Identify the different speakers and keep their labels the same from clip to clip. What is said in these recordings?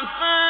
Speaker 1: عَفَا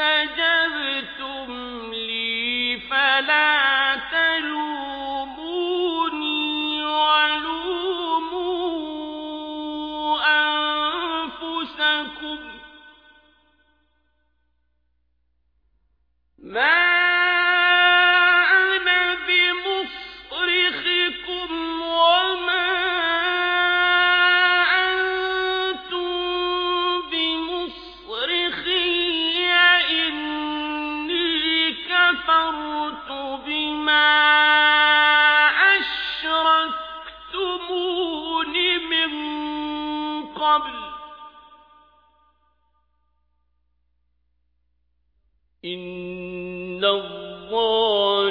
Speaker 1: اسْتَجَبْتُمْ لِي فَلَا تَلُومُونِي وَلُومُوا أَنفُسَكُمْ. الظالمين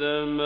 Speaker 1: السماء